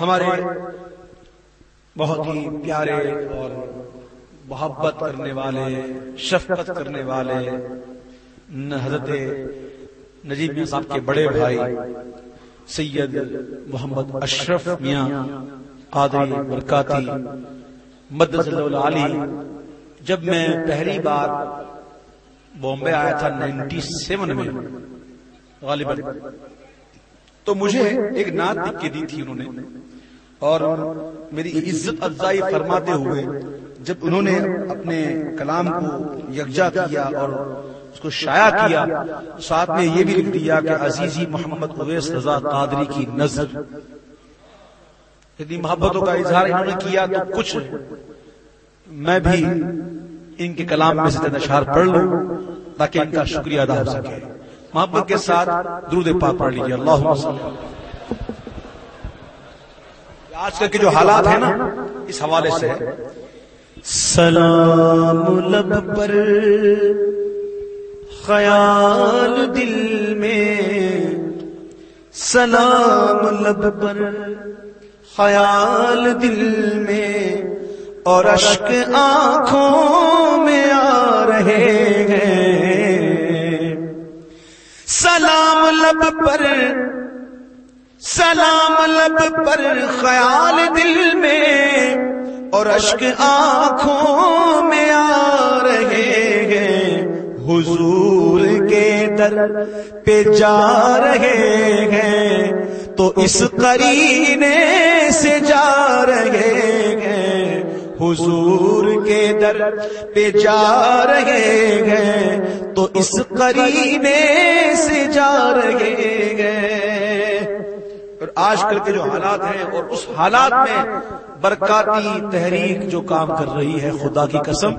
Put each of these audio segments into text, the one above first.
ہمارے بہت ہی پیارے اور محبت کرنے والے، شفقت کرنے والے حضرت نجیب میاں صاحب کے بڑے بھائی سید محمد اشرف میاں قادری برکاتی مد علی۔ جب میں پہلی بار بامبے آیا تھا نائنٹی سیون میں، غالباً، تو مجھے ایک نعت لکھ کے دی تھی انہوں نے۔ اور میری عزت افزائی فرماتے ہوئے جب انہوں نے اپنے کلام کو یکجا کیا اور اس کو شائع کیا، ساتھ میں یہ بھی لکھ دیا کہ عزیزی محمد اویس رضا قادری کی نظر۔ یعنی محبتوں کا اظہار انہوں نے کیا تو کچھ میں بھی ان کے کلام میں سے نشار پڑھ لوں تاکہ ان کا شکریہ ادا ہو سکے۔ محبت کے ساتھ درود پاک پڑھ لیجیے۔ اللہ آج کل کے جو حالات ہیں نا، اس حوالے سے سلام لب پر، خیال دل میں۔ سلام لب پر، خیال دل میں۔ اور اشک آنکھوں میں آ رہے ہیں۔ سلام لب پر سلام لب پر خیال دل میں اور اشک آنکھوں میں آ رہے ہیں۔ حضور کے در پہ جا رہے ہیں تو اس قرینے سے جا رہے ہیں۔ حضور کے در پہ جا رہے ہیں تو اس قرینے سے جا رہے ہیں۔ آج کل کے جو حالات ہیں اور اس حالات میں برکاتی تحریک جو کام کر رہی ہے، خدا کی قسم،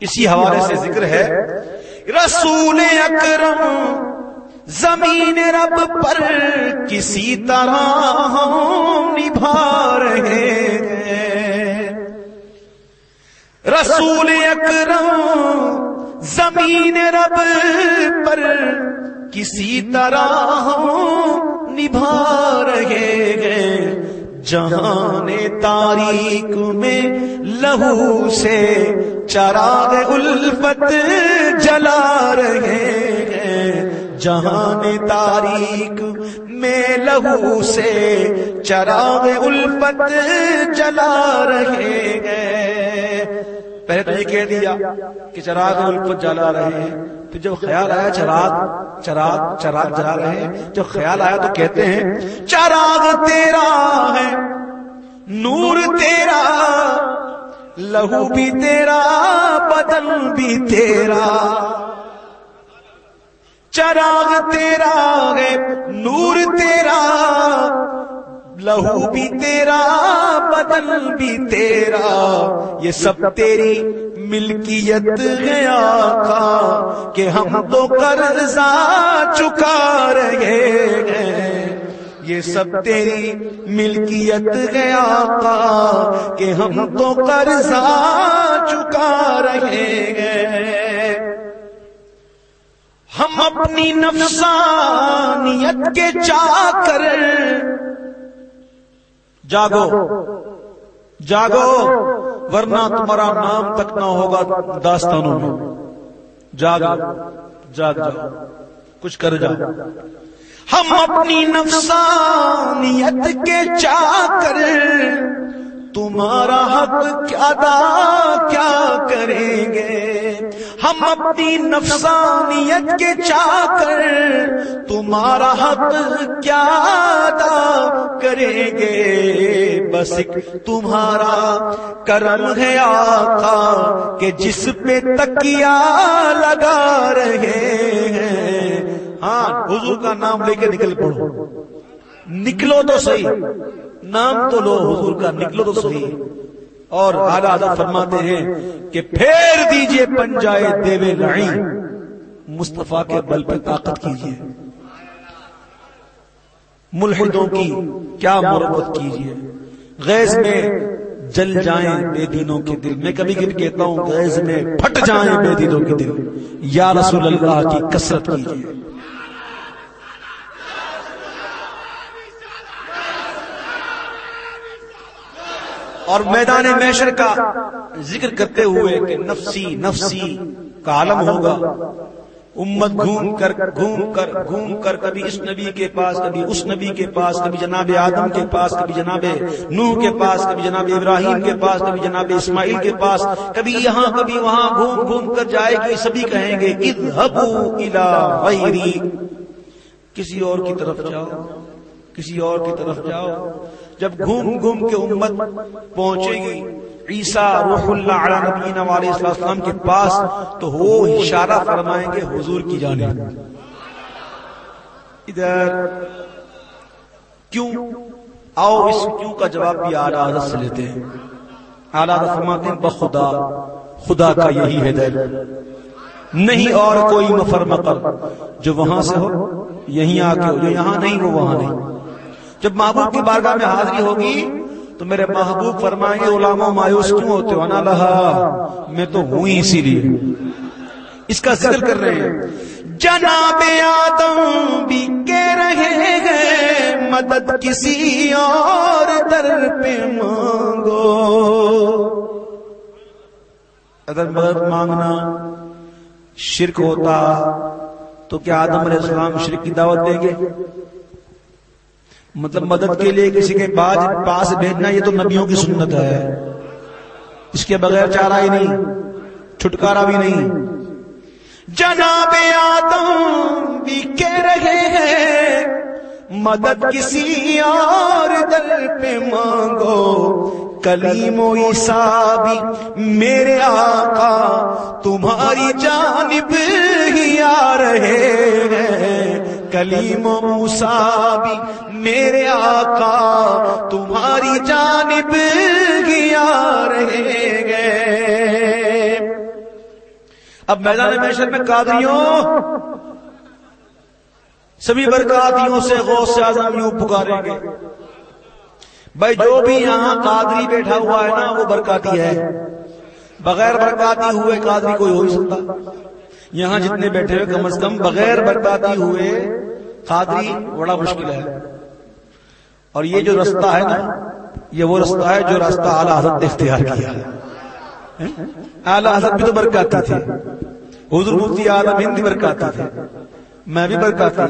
اسی حوالے سے ذکر ہے، رسول اکرم زمین رب پر کسی طرح ہم نبھا رہے ہیں۔ رسول اکرم زمین رب پر کسی طرح ہم نبھا رہے ہیں۔ جہان تاریخ میں لہو سے چراغ الفت جلا رہے ہیں۔ جہان تاریخ میں لہو سے چراغ الفت جلا رہے ہیں۔ پہلے تو یہ کہہ دیا کہ چراغ الفت جلا رہے ہیں۔ پھر جب خیال آیا چراغ چراغ چراغ جلا رہے ہیں، جب خیال آیا تو کہتے ہیں، چراغ تیرا ہے، نور تیرا، لہو بھی تیرا، بدن بھی تیرا۔ چراغ تیرا ہے، نور تیرا، لہو بھی تیرا، بدن بھی تیرا۔ یہ سب تیری ملکیت گیا تھا کہ ہم تو قرضہ چکا رہے ہیں۔ یہ سب تیری ملکیت گیا تھا کہ ہم تو قرضہ چکا رہے ہیں۔ ہم اپنی نفسانیت کے چا کر جاگو۔ جاگو، ورنہ تمہارا نام تک نہ ہوگا داستانوں میں۔ جاگ جاگ جاؤ، کچھ کر جاؤ۔ ہم اپنی نفسانیت کے چا کر تمہارا حق ادا کیا کریں گے؟ ہم اپنی نفسانیت کے چا کر تمہارا حق کیا ادا کریں گے؟ بس ایک تمہارا کرم ہے آقا کہ جس پہ تکیا لگا رہے ہیں۔ ہاں حضور کا نام لے کے نکل پڑو۔ نکلو تو صحیح۔ نام تو لو، حضور کا نکلو تو صحیح۔ اور اعلیٰ فرماتے ہیں کہ پھیر دیجیے پنجائے دیوے لڑی مصطفیٰ کے بل پہ طاقت کیجیے۔ ملحدوں کی کیا مربت کیجیے۔ غیظ میں جل جائیں بے دینوں کے دل۔ میں کبھی کبھی کہتا ہوں، غیظ میں پھٹ جائیں بے دینوں کے دل۔ یا رسول اللہ کی کثرت کیجیے۔ اور میدان میشر کا ذکر کرتے ہوئے کہ نفسی نفسی کا عالم ہوگا۔ امت گھوم کر گھوم کر گھوم کر کبھی اس نبی کے پاس، کبھی اس نبی کے پاس، کبھی جناب آدم کے پاس، کبھی جناب نوح کے پاس، کبھی جناب ابراہیم کے پاس، کبھی جناب اسماعیل کے پاس، کبھی یہاں، کبھی وہاں گھوم گھوم کر جائے گی سبھی کہیں گے غیری کسی اور کی طرف جاؤ، کسی اور کی طرف جاؤ۔ جب گھوم گھوم کے امت پہنچے گی، عیسیٰ روح اللہ علیہ نبینا علیہ السلام کے پاس، تو وہ اشارہ فرمائیں گے حضور کی جانب۔ ادھر، کیوں؟ آؤ اس کیوں کا جواب بھی اعلی حضرت سے لیتے ہیں۔ اعلی حضرت فرماتے ہیں، بخدا، خدا کا یہی ہے دل۔ نہیں اور کوئی مفر مقر جو وہاں سے ہو، یہیں آ کے ہو، جو یہاں نہیں وہ وہاں نہیں۔ جب محبوب کی بارگاہ میں حاضری ہوگی تو میرے محبوب فرمائیں گے علماء مایوس کیوں ہوتے ہو؟ نا لہا، میں تو ہوں ہی اسی لیے۔ اس کا ذکر کر رہے ہیں۔ جناب آدم بھی کہہ رہے ہیں، مدد کسی اور در پہ مانگو۔ اگر مدد مانگنا شرک ہوتا تو کیا آدم علیہ السلام شرک کی دعوت دیں گے؟ مطلب مدد کے لیے کسی کے بعد پاس بھیجنا یہ تو نبیوں کی سنت ہے۔ اس کے بغیر چارہ ہی نہیں چھٹکارا بھی نہیں۔ جناب آدم بھی کہہ رہے ہیں، مدد کسی اور دل پہ مانگو۔ کلیم و بھی میرے آقا، تمہاری جانب ہی آ رہے ہیں۔ کلیم و موسا بھی میرے آقا، تمہاری جانب ہی آ رہے گے۔ اب میدان محشر میں قادریوں، سبھی برکاتیوں سے غوث سے اعظم یوں پکاریں گے۔ بھائی جو بھی یہاں قادری بیٹھا ہوا ہے نا، وہ برکاتی ہے۔ بغیر برکاتی ہوئے قادری کوئی ہو ہی سکتا۔ یہاں جتنے بیٹھے ہوئے، کم از کم بغیر برکاتی ہوئے قادری بڑا مشکل ہے۔ اور یہ جو رستہ ہے نا یہ وہ رستہ ہے جو راستہ اعلی حضرت نے اختیار کیا اعلی حضرت بھی تو برکاتی تھے۔ حضور مفتی اعظم ہند برکاتی تھے۔ میں بھی برکاتی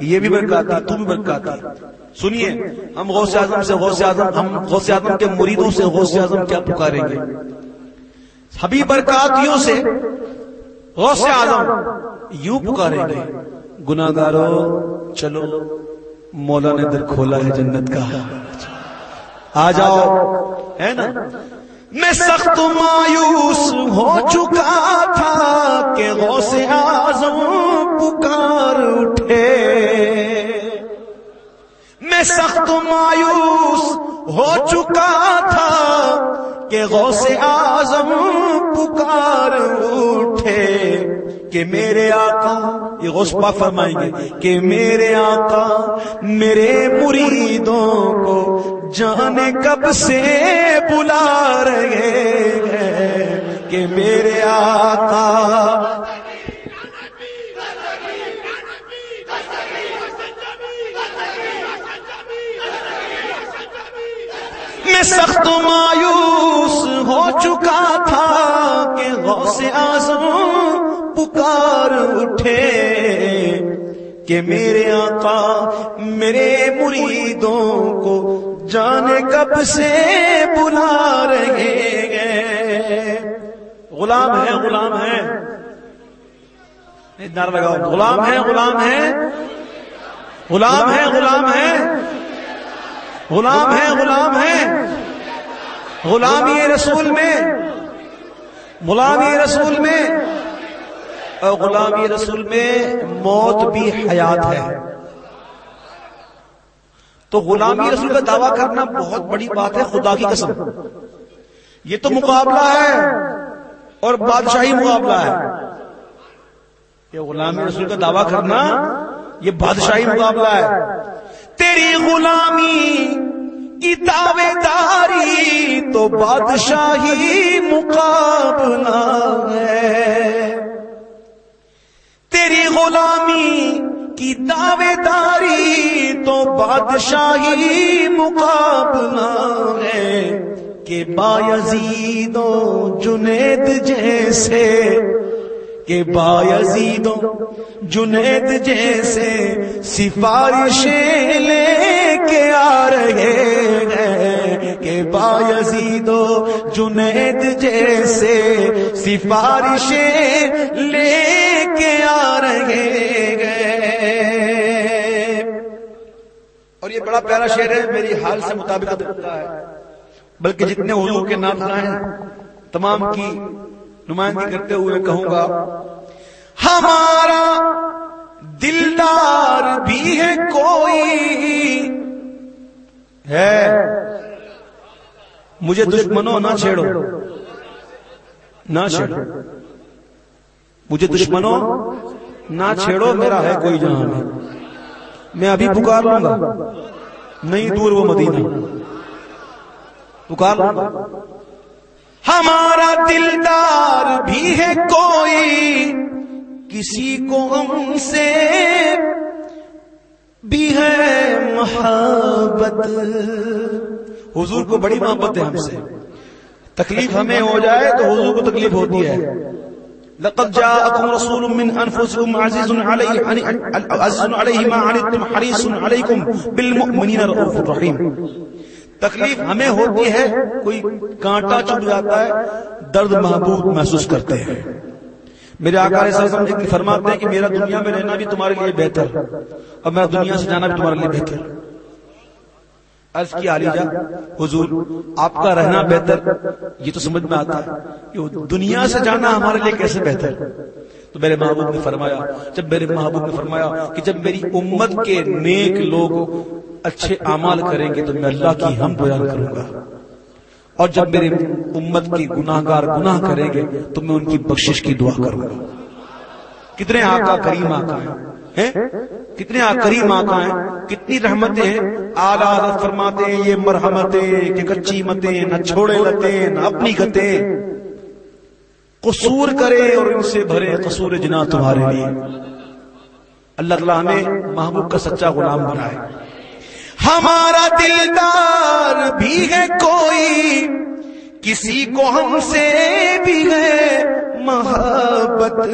یہ بھی برکاتی تم بھی برکاتی۔ سنیے ہم غوث اعظم سے غوث اعظم ہم غوث اعظم کے مریدوں سے غوث اعظم کیا پکاریں گے؟ حبیب برکاتیوں سے غوث اعظم یوں پکاریں گے۔ گناگارو چلو مولا نے در کھولا ہے جنت کا۔ آ جاؤ۔ ہے نا؟ میں سخت مایوس ہو چکا تھا کہ غوث اعظم پکار اٹھے۔ میں سخت مایوس ہو چکا تھا کہ غوث اعظم پکار اٹھے کہ میرے آقا، یہ غوث پاک فرمائیں گے، کہ میرے آقا، میرے مریدوں کو جانے کب سے بلا رہے ہیں؟ کہ میرے آقا، میں سخت مایوس چکا تھا کہ غوث اعظم پکار اٹھے کہ میرے آقا، میرے مریدوں کو جانے کب سے بلا رہے گے غلام ہے غلام ہے۔ نار لگاؤ۔ غلام ہے غلام ہے۔ غلام ہے غلام ہے۔ غلام ہے غلام ہے۔ غلامی رسول میں غلامی رسول میں اور غلامی رسول میں موت بھی حیات ہے۔ تو غلامی رسول کا دعویٰ کرنا بہت بڑی بات ہے خدا کی قسم۔ یہ تو مقابلہ ہے اور بادشاہی مقابلہ ہے۔ یہ غلامی رسول کا دعویٰ کرنا یہ بادشاہی مقابلہ ہے۔ تیری غلامی کی دعوے داری تو بادشاہی مقابلہ ہے۔ تیری غلامی کی دعوے داری تو بادشاہی مقابلہ ہے کہ بایزید و جنید جیسے، کہ بایزید و جنید جیسے سفارشیں لے کے آ رہے ہیں کہ بایزید و جنید جیسے سفارشیں لے کے آ رہے ہیں۔ اور یہ بڑا پیارا شعر ہے، میری حال سے مطابقت رکھتا ہے۔ بلکہ جتنے حضور کے نام ہیں تمام کی نمائندگی کرتے ہوئے کہوں گا، ہمارا دلدار بھی ہے کوئی ہے. مجھے دشمنوں نہ چھیڑو. نہ چھیڑو. مجھے دشمنوں نہ چھیڑو. میرا ہے کوئی جہاں میں ابھی پکار لوں گا. نہیں دور وہ مدینہ. پکار لوں گا. ہمارا دلدار بھی ہے کوئی. کسی کو ہم سے بھی ہے محبت۔ حضور کو بڑی محبت ہے ہم سے۔ تکلیف ہمیں ہو جائے تو حضور کو تکلیف ہوتی ہے۔ لقد جاءكم رسول من انفسكم عزيز عليه یعنی عزيز عليه ما عنتم حريص عليكم بالمؤمنين رؤوف رحيم تکلیف ہمیں ہوتی ہے، کوئی کانٹا چپ جاتا ہے، درد محبوب محسوس کرتے ہیں۔ میرے آقا علیہ السلام نے فرماتے ہیں کہ میرا دنیا میں رہنا بھی تمہارے لیے بہتر اور میرا دنیا سے جانا بھی تمہارے لیے بہتر عرض کی علی جا حضور آپ کا رہنا بہتر یہ تو سمجھ میں آتا ہے کہ دنیا سے جانا ہمارے لیے کیسے بہتر تو میرے محبوب نے فرمایا جب میرے محبوب نے فرمایا کہ جب میری امت کے نیک لوگ اچھے اعمال کریں گے تو میں اللہ کی ہم بیان کروں گا۔ اور جب میرے امت کی گناہ گار گناہ کریں گے تو میں ان کی بخشش کی دعا کروں گا۔ کتنے آقا کریم آقا ہیں؟ کتنے کریم آقا ہیں؟ کتنی رحمتیں ہیں؟ آلہ فرماتے ہیں، یہ مرحمتیں کہ کچی متیں نہ چھوڑے لتے نہ اپنی گتے قصور کرے اور ان سے بھرے قصور جنا تمہارے لیے۔ اللہ تعالیٰ ہمیں محبوب کا سچا غلام بنائے۔ ہمارا دلدار بھی ہے کوئی، کسی کو ہم سے بھی ہے محبت۔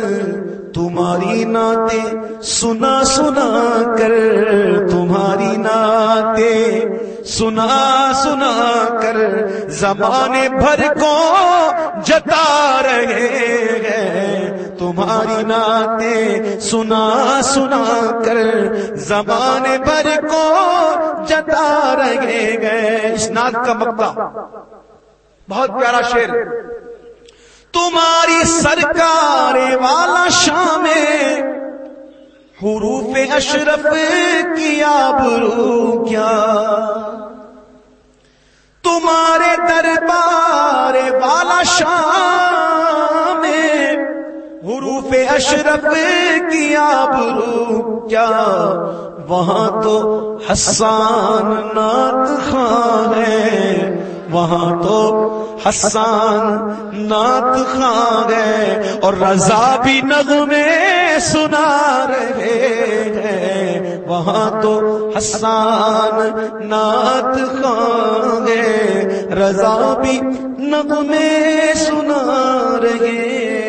تمہاری نعتیں سنا سنا کر، تمہاری نعتیں سنا سنا کر زمانے بھر کو جتا رہے ہیں۔ تمہاری نعتیں سنا سنا کر زمانے بھر کو جتا رہے گئے اس نعت کا مقبہ بہت پیارا شیر تمہاری سرکار والا شام حروف اشرف کیا برو کیا۔ تمہارے دربار والا شام حروف اشرف کیا برو کیا؟ وہاں تو حسان نات خان ہے۔ وہاں تو حسان نعت خان گئے اور رضا بھی نغمے سنا رہے ہیں۔ وہاں تو حسان نعت خان گئے رضا بھی نغمے سنا رہے